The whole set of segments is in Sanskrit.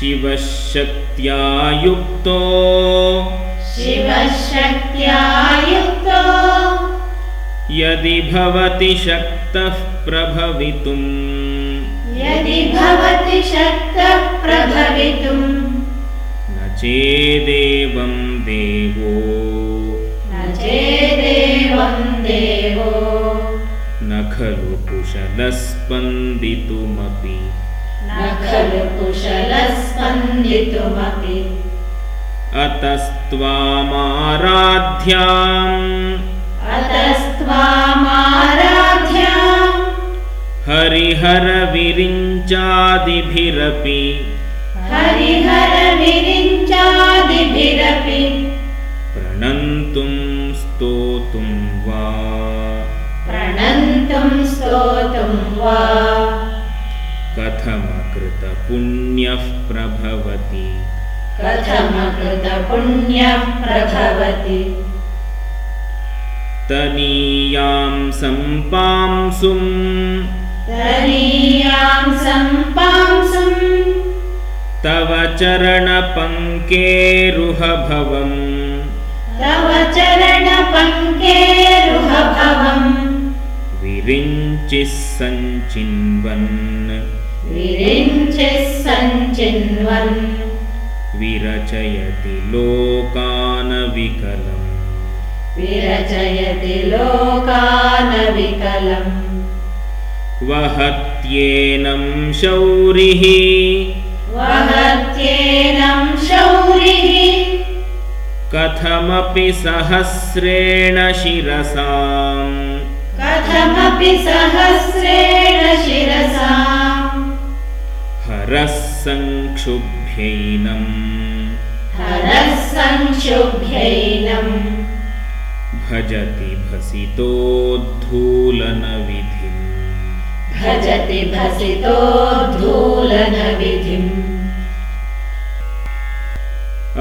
शिवशक्त्या युक्तो शिवशक्त्या युक्तो यदि भवति शक्तः प्रभवितुम्। यदि भवति शक्तः प्रभवितुम्। न चेदेवं देवो। न चेदेवं देवो। न खलु कुशलः स्पन्दितुमपि न खलु कुशलः स्पन्दितुमपि अतस्त्वामाराध्याम्। अतस्त्वामाराध्याम्। हरिहरविरिञ्चादिभिरपि। हरिहरविरिञ्चादिभिरपि। प्रणन्तुं स्तोतुं वा। प्रणन्तुं स्तोतुं वा कथमकृतपुण्यः प्रभवति। कथमकृतपुण्यः प्रभवति। तनीयां सम्पांसुं तनीयां सम्पांसुम्। तव चरणपङ्केरुहभवम्। तव चरणपङ्केरुहभवम्। विरिञ्चिः सञ्चिन्वन् विरिञ्चिः सञ्चिन्वन्। विरचयति लोकानविकलम्। विरचयति लोकानविकलम्। वहत्येनं शौरिः। वहत्येनं शौरिः। कथमपि सहस्रेण शिरसाम्। कथमपि सहस्रेण शिरसा हरः संक्षुभ्यैनम् हरः संक्षुभ्यैनम् भजति भसितोद्धूलनविधिम्। भजति भसितोद्धूलनविधिम्।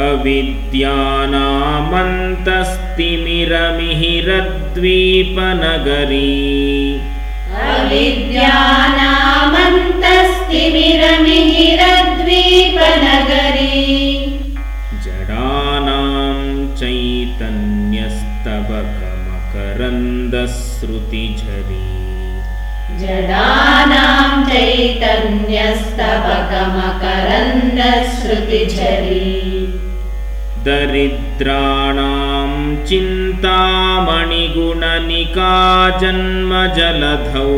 अविद्यानामन्तस्तिमिरमिहिरद्वीपनगरी जडानां चैतन्यस्तबकमकरन्दश्रुतिझरी जडानां चैतन्यस्तबकमकरन्दश्रुतिझरी दरिद्राणां चिन्तामणिगुणनिका जन्मजलधौ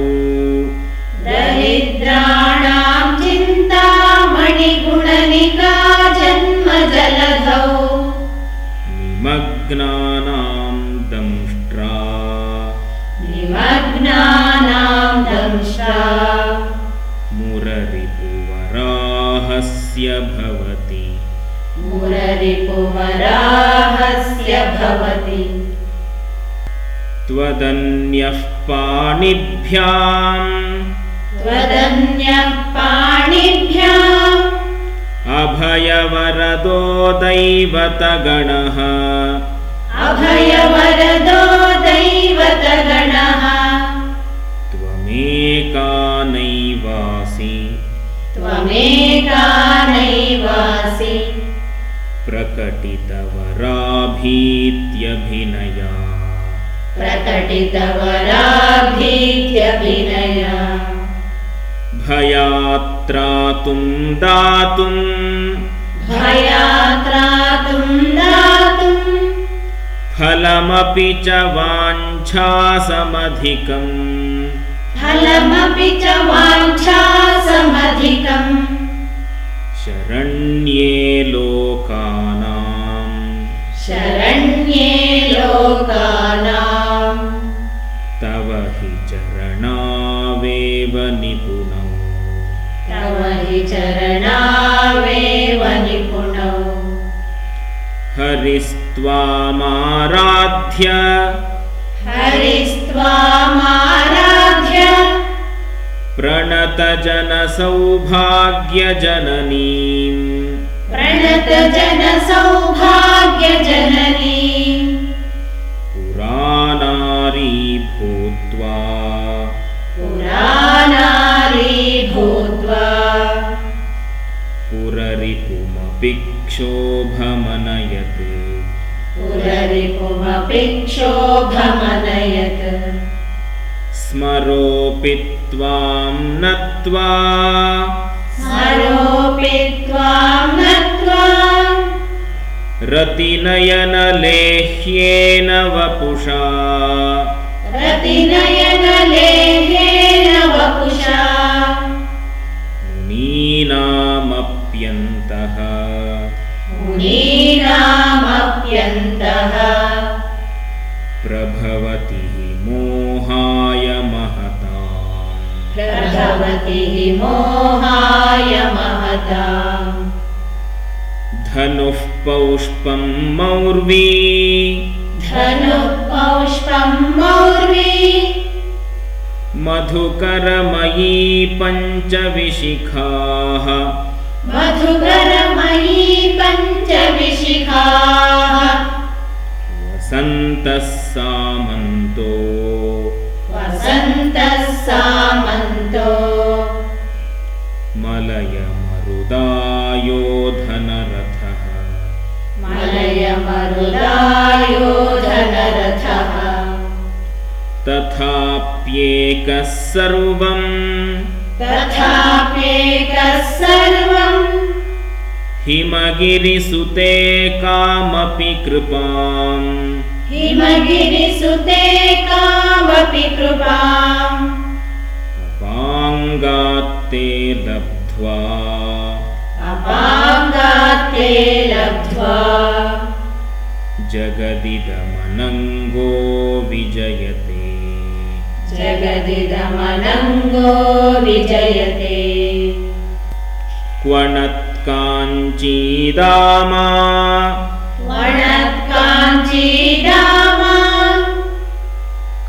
दरिद्राणां चिन्तामणिगुणनिका जन्मजलधौ निमग्नानां दंष्ट्रा। निमग्नानां दंष्ट्रा। मुररिपुवराहस्य भवति। मुररिपुवराहस्य भवति। त्वदन्यः पाणिभ्याम् त्वदन्यः पाणिभ्याम् अभयवरदो दैवतगणः। अभयवरदो दैवतगणः। त्वमेका नैवासि। त्वमेका नैवासि। प्रकटितवराभीत्यभिनया। प्रकटितवराभीत्यभिनया भयात्रातुं दातुं। भयात्रातुं दातुम् फलमपि च वाञ्छासमधिकम्। फलमपि च वाञ्छासमधिकम्। शरण्ये लोकानां शरण्ये लोकानाम्। तव हि चरणावेव निपुणौ। तव हि चरणावेव निपुणौ। हरिस्त्वामाराध्य हरिस्त्वामाराध्य प्रणतजनसौभाग्यजननीम्। प्रणतजनसौभाग्यजननी पुररिपुमपिक्षोभमनयत् पुररिपुमपि क्षोभमनयत् स्मरोऽपि त्वां नत्वा। स्मरोऽपि त्वां नत्वा। रतिनयनलेह्येन वपुषा। रतिनयनलेहेन वपुषा। मुनीनामप्यन्तः मुनीनामप्यन्तः। प्रभवति मोहाय महताम्। प्रभवति मोहाय महता धनुः पौष्पं मौर्वी। धनुः पौष्पं मौर्वी। मधुकरमयी पञ्चविशिखाः मधुकरमयी पञ्चविशिखाः वसन्तः सामन्तो। वसन्तः सामन्तो। मलयमरुदायो धनरथः मलयमरुदायो धनरथः तथाप्येकः सर्वम् सर्वम् हिमगिरिसुते कामपि कृपाम्। हिमगिरिसुते कामपि कृपाम्। अपाङ्गात्ते लब्ध्वा। अपाङ्गात्ते लब्ध्वा। जगदिदमनङ्गो विजयते जगदिदमनङ्गो विजयते क्वणत्काञ्चीदामा। वणत्काञ्चीदामा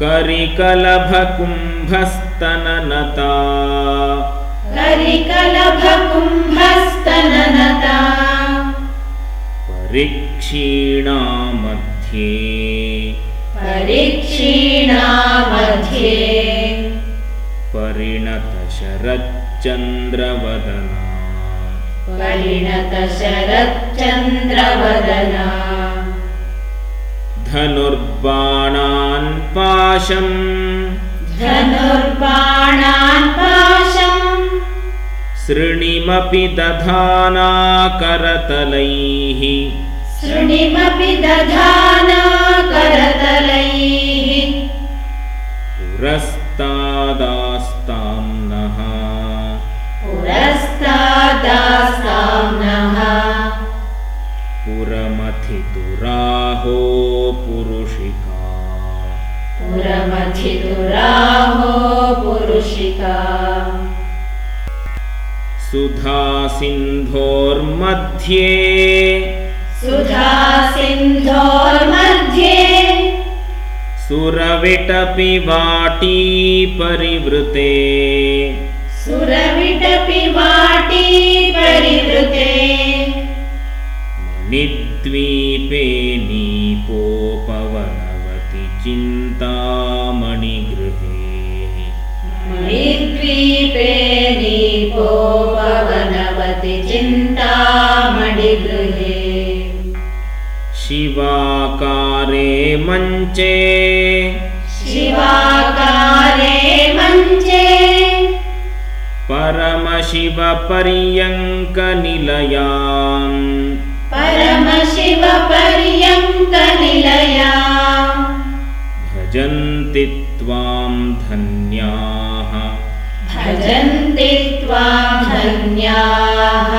करिकलभकुम्भस्तननता। करिकलभकुम्भस्तननता। परीक्षीणा मध्ये परीक्षीणा मध्ये परिणतशरच्चन्द्रवदना परिणतशरच्चन्द्रवदना धनुर्बाणान् पाशम्। धनुर्बाणान् पाशम्। सृणिमपि दधाना करतलैः सृणिमपि दधाना करतलैः पुरस्तादास्तां पुरुषिका। पुरमथितुराहो पुरुषिका। सुधासिन्धोर्मध्ये सुधा सिन्धोर्मध्ये। सुरविटपि वाटी परिवृते। सुरविटपि वाटी परिवृते। मणिद्वीपे नीपोपवनवति चिन्तामणिगृहे। मणिद्वीपे नीपोपवनवति चिन्तामणिगृहे। शिवाकारे मञ्चे। शिवाकारे मञ्चे। परमशिवपर्यङ्कनिलयाम् भजन्ति त्वां धन्याः। भजन्ति त्वां धन्याः।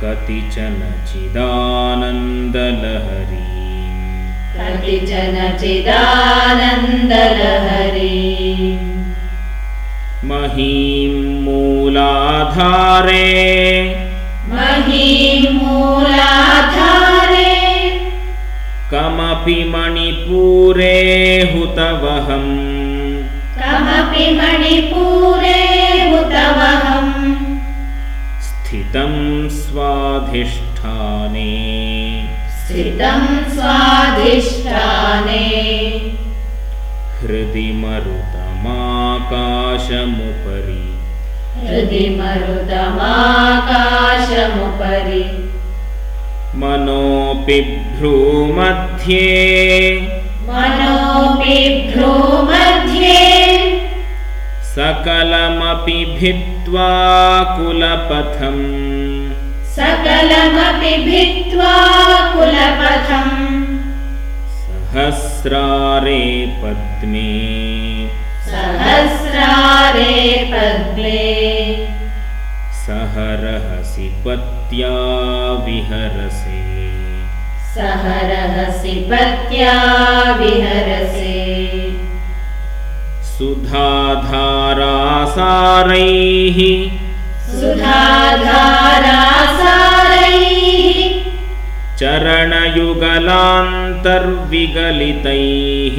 कतिचन चिदानन्दलहरी कतिचन चिदानन्दलहरी महीं मूलाधारे कमपि मणिपूरे हुतवहम्। कमपि मणिपूरे हुतवहम्। स्थितं स्वाधिष्ठाने। स्थितं स्वाधिष्ठाने। हृदि मरुतमाकाशमुपरि हृदि मरुतमाकाशमुपरि मनोऽपि भ्रूमध्ये। मनोऽपि भ्रूमध्ये। सकलमपि भित्त्वा कुलपथम्। सकलमपि भित्त्वा कुलपथम्। सहस्रारे पद्मे सहरहसि पत्या विहरसे सहरहसि पत्या विहरसे सुधाधारासारैः। सुधाधारासारैः। चरणयुगलान्तर्विगलितैः।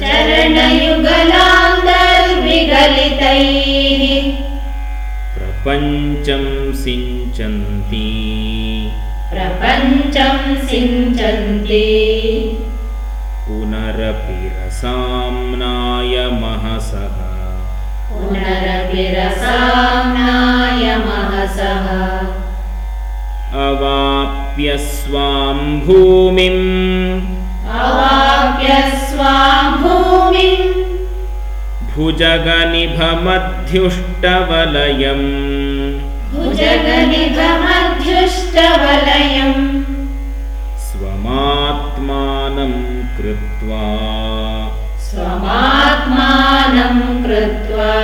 चरणयुगलान्तर्विगलितैः प्रपञ्चं सिञ्चन्ती। प्रपञ्चं सिञ्चन्ति। पुनरपि रसाम्नाय महसः। पुनरपि रसाम्नाय महसः। अवाप्य स्वां भूमिम्। अवाप्य स्वां भूमिम् भुजगनिभमध्युष्टवलयम्। भुजगनिभमध्युष्टवलयम्। स्वमात्मानं कृत्वा। स्वमात्मानं कृत्वा।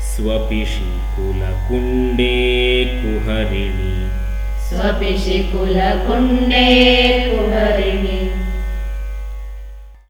स्वपिशिकुलकुण्डे कुहरिणि। स्वपिशिकुलकुण्डे कुहरिणि